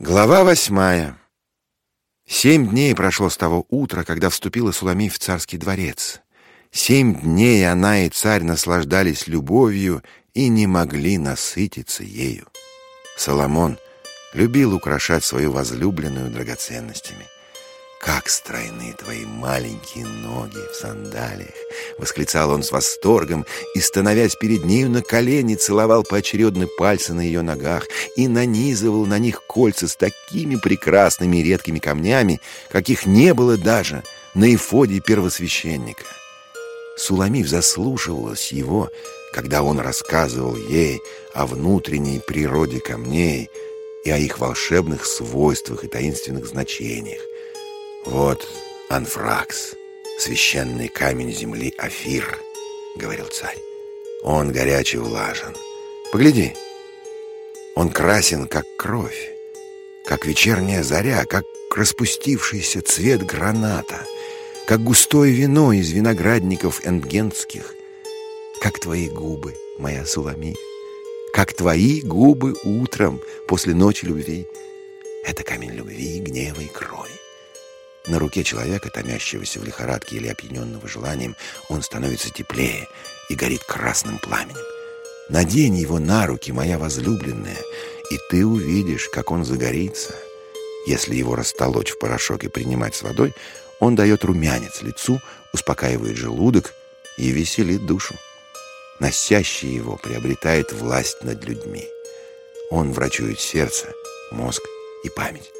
Глава восьмая. Семь дней прошло с того утра, когда вступила Суламиф в царский дворец. Семь дней она и царь наслаждались любовью и не могли насытиться ею. Соломон любил украшать свою возлюбленную драгоценностями — «Как стройны твои маленькие ноги в сандалиях!» — восклицал он с восторгом и, становясь перед нею на колени, целовал поочередно пальцы на ее ногах и нанизывал на них кольца с такими прекрасными и редкими камнями, каких не было даже на эфоде первосвященника. Суламив заслушивалась его, когда он рассказывал ей о внутренней природе камней и о их волшебных свойствах и таинственных значениях. «Вот анфракс, священный камень земли Афир», — говорил царь. «Он горячий влажен. Погляди, он красен, как кровь, как вечерняя заря, как распустившийся цвет граната, как густое вино из виноградников эндгенских, как твои губы, моя Суламиф, как твои губы утром после ночи любви. Это камень любви, гнева и крови. На руке человека, томящегося в лихорадке или опьяненного желанием, он становится теплее и горит красным пламенем. Надень его на руки, моя возлюбленная, и ты увидишь, как он загорится. Если его растолочь в порошок и принимать с водой, он дает румянец лицу, успокаивает желудок и веселит душу. Носящий его приобретает власть над людьми. Он врачует сердце, мозг и память.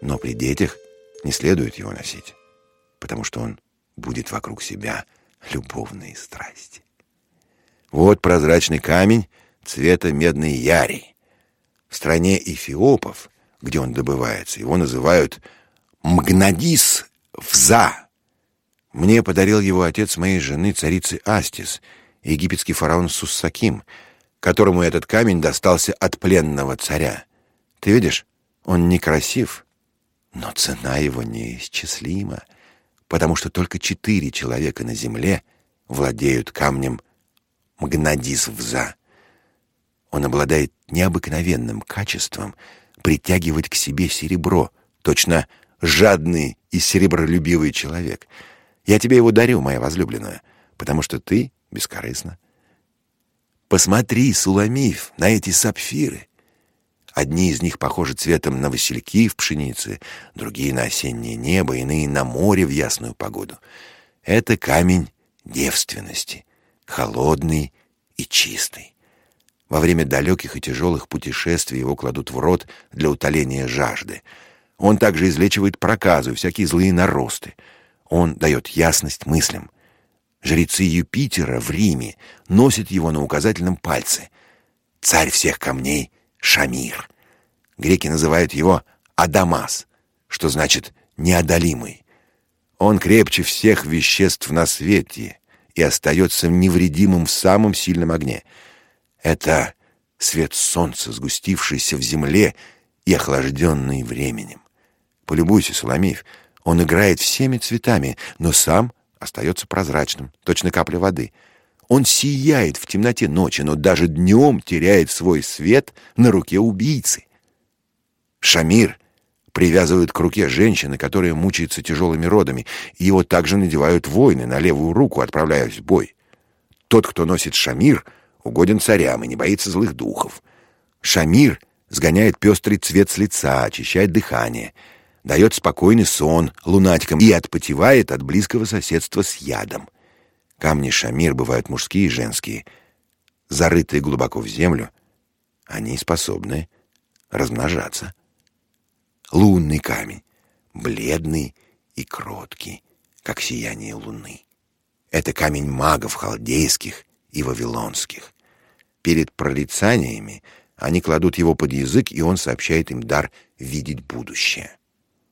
Но при детях – не следует его носить, потому что он будет вокруг себя любовные страсти. Вот прозрачный камень цвета медной яри. В стране эфиопов, где он добывается, его называют мгнадис вза. Мне подарил его отец моей жены, царицы Астис, египетский фараон Суссаким, которому этот камень достался от пленного царя. Ты видишь, он некрасив, но цена его неисчислима, потому что только четыре человека на земле владеют камнем Мгнадисвза. Он обладает необыкновенным качеством притягивать к себе серебро, точно жадный и серебролюбивый человек. Я тебе его дарю, моя возлюбленная, потому что ты бескорыстна. Посмотри, Суламиф, на эти сапфиры. Одни из них похожи цветом на васильки в пшенице, другие — на осеннее небо, иные — на море в ясную погоду. Это камень девственности, холодный и чистый. Во время далеких и тяжелых путешествий его кладут в рот для утоления жажды. Он также излечивает проказы, всякие злые наросты. Он дает ясность мыслям. Жрецы Юпитера в Риме носят его на указательном пальце. Царь всех камней — Шамир. Греки называют его Адамас, что значит «неодолимый». Он крепче всех веществ на свете и остается невредимым в самом сильном огне. Это свет солнца, сгустившийся в земле и охлажденный временем. Полюбуйся, Соломеев, он играет всеми цветами, но сам остается прозрачным, точно капля воды. Он сияет в темноте ночи, но даже днем теряет свой свет на руке убийцы. Шамир привязывают к руке женщины, которая мучается тяжелыми родами, его также надевают воины на левую руку, отправляясь в бой. Тот, кто носит шамир, угоден царям и не боится злых духов. Шамир сгоняет пестрый цвет с лица, очищает дыхание, дает спокойный сон лунатикам и отпотевает от близкого соседства с ядом. Камни шамир бывают мужские и женские. Зарытые глубоко в землю, они способны размножаться лунный камень, бледный и кроткий, как сияние луны. Это камень магов халдейских и вавилонских. Перед прорицаниями они кладут его под язык, и он сообщает им дар видеть будущее.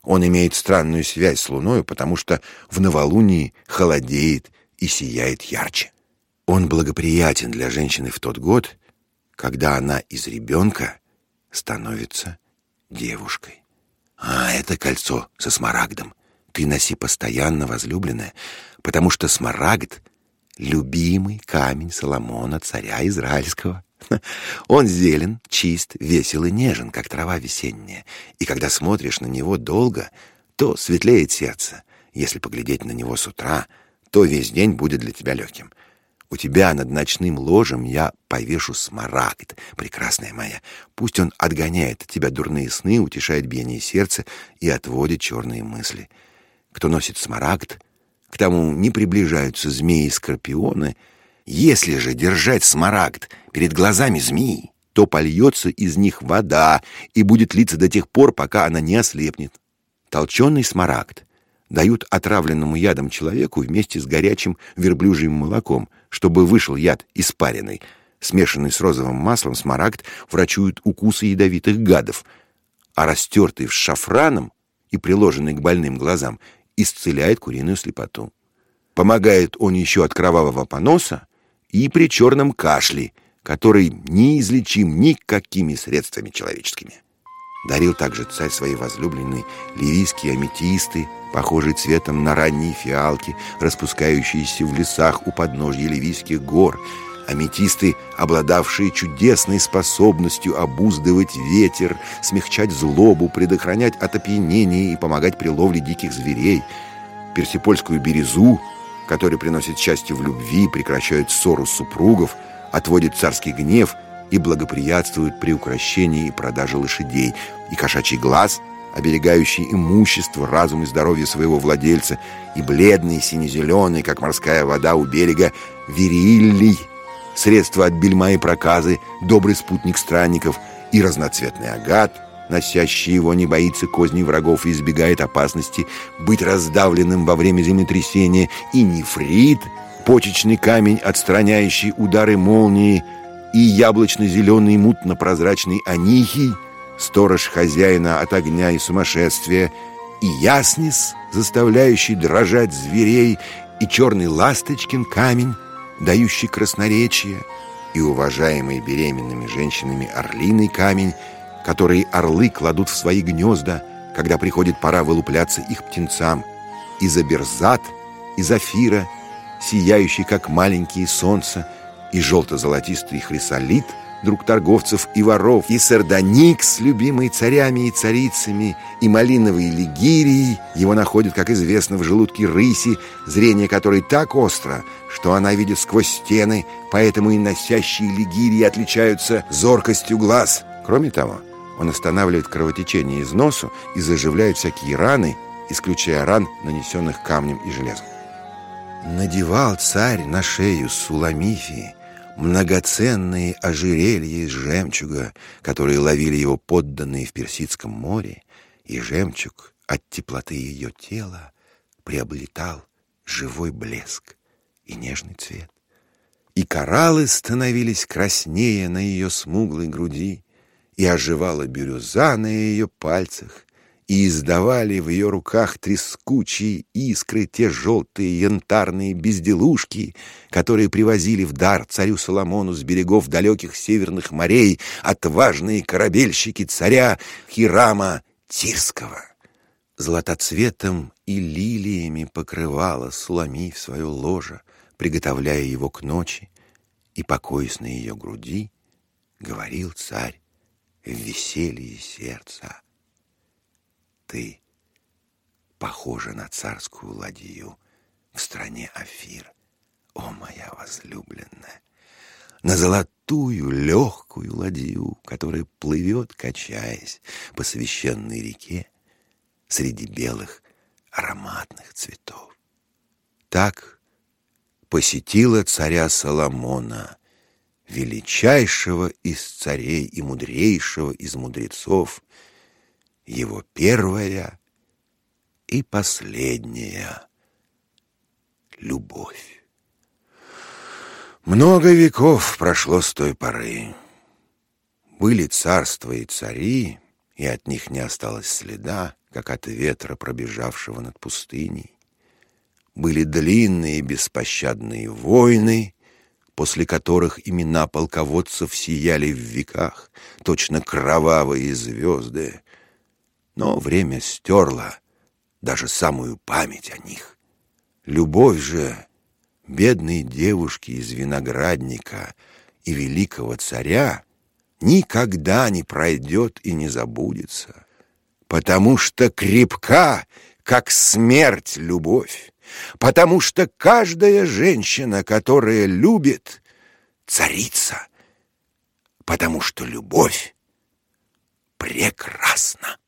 Он имеет странную связь с луною, потому что в новолунии холодеет и сияет ярче. Он благоприятен для женщины в тот год, когда она из ребенка становится девушкой. А это кольцо со смарагдом ты носи постоянно, возлюбленная, потому что смарагд — любимый камень Соломона, царя Израильского. Он зелен, чист, весел и нежен, как трава весенняя. И когда смотришь на него долго, то светлеет сердце. Если поглядеть на него с утра, то весь день будет для тебя легким. У тебя над ночным ложем я повешу смарагд, прекрасная моя. Пусть он отгоняет от тебя дурные сны, утешает биение сердца и отводит черные мысли. Кто носит смарагд, к тому не приближаются змеи и скорпионы. Если же держать смарагд перед глазами змеи, то польется из них вода и будет литься до тех пор, пока она не ослепнет. Толченый смарагд дают отравленному ядом человеку вместе с горячим верблюжьим молоком, чтобы вышел яд испаренный. Смешанный с розовым маслом смарагд врачует укусы ядовитых гадов, а растертый с шафраном и приложенный к больным глазам исцеляет куриную слепоту. Помогает он еще от кровавого поноса и при черном кашле, который неизлечим никакими средствами человеческими. Дарил также царь своей возлюбленной ливийские аметисты, похожие цветом на ранние фиалки, распускающиеся в лесах у подножья ливийских гор, аметисты, обладавшие чудесной способностью обуздывать ветер, смягчать злобу, предохранять от опьянения и помогать при ловле диких зверей, персипольскую березу, которая приносит счастье в любви, прекращает ссору супругов, отводит царский гнев — и благоприятствуют при укращении и продаже лошадей, и кошачий глаз, оберегающий имущество, разум и здоровье своего владельца, и бледный, сине-зеленый, как морская вода у берега, вериллий, средство от бельма и проказы, добрый спутник странников, и разноцветный агат, носящий его не боится козней врагов и избегает опасности быть раздавленным во время землетрясения, и нефрит, почечный камень, отстраняющий удары молнии, и яблочно-зеленый мутно-прозрачный анихий, сторож хозяина от огня и сумасшествия, и яснис, заставляющий дрожать зверей, и черный ласточкин камень, дающий красноречие, и уважаемый беременными женщинами орлиный камень, который орлы кладут в свои гнезда, когда приходит пора вылупляться их птенцам, и заберзат, и зафира, сияющий, как маленькие солнца, и желто-золотистый хрисолит, друг торговцев и воров, и сардоникс, любимый царями и царицами, и малиновый лигирий, его находят, как известно, в желудке рыси, зрение которой так остро, что она видит сквозь стены, поэтому и носящие лигирии отличаются зоркостью глаз. Кроме того, он останавливает кровотечение из носу и заживляет всякие раны, исключая ран, нанесенных камнем и железом. Надевал царь на шею Суламифии многоценные ожерелья из жемчуга, которые ловили его подданные в Персидском море, и жемчуг от теплоты ее тела приобретал живой блеск и нежный цвет. И кораллы становились краснее на ее смуглой груди, и оживала бирюза на ее пальцах, и издавали в ее руках трескучие искры те желтые янтарные безделушки, которые привозили в дар царю Соломону с берегов далеких северных морей отважные корабельщики царя Хирама Тирского. Златоцветом и лилиями покрывала Суламиф свое ложе, приготовляя его к ночи, и, покоясь на ее груди, говорил царь в веселье сердца ты похожа на царскую ладью в стране Афир, о моя возлюбленная, на золотую легкую ладью, которая плывет, качаясь по священной реке среди белых ароматных цветов. Так посетила царя Соломона, величайшего из царей и мудрейшего из мудрецов, его первая и последняя любовь. Много веков прошло с той поры. Были царства и цари, и от них не осталось следа, как от ветра, пробежавшего над пустыней. Были длинные беспощадные войны, после которых имена полководцев сияли в веках, точно кровавые звезды, но время стерло даже самую память о них. Любовь же бедной девушки из виноградника и великого царя никогда не пройдет и не забудется, потому что крепка, как смерть, любовь, потому что каждая женщина, которая любит, царица, потому что любовь прекрасна.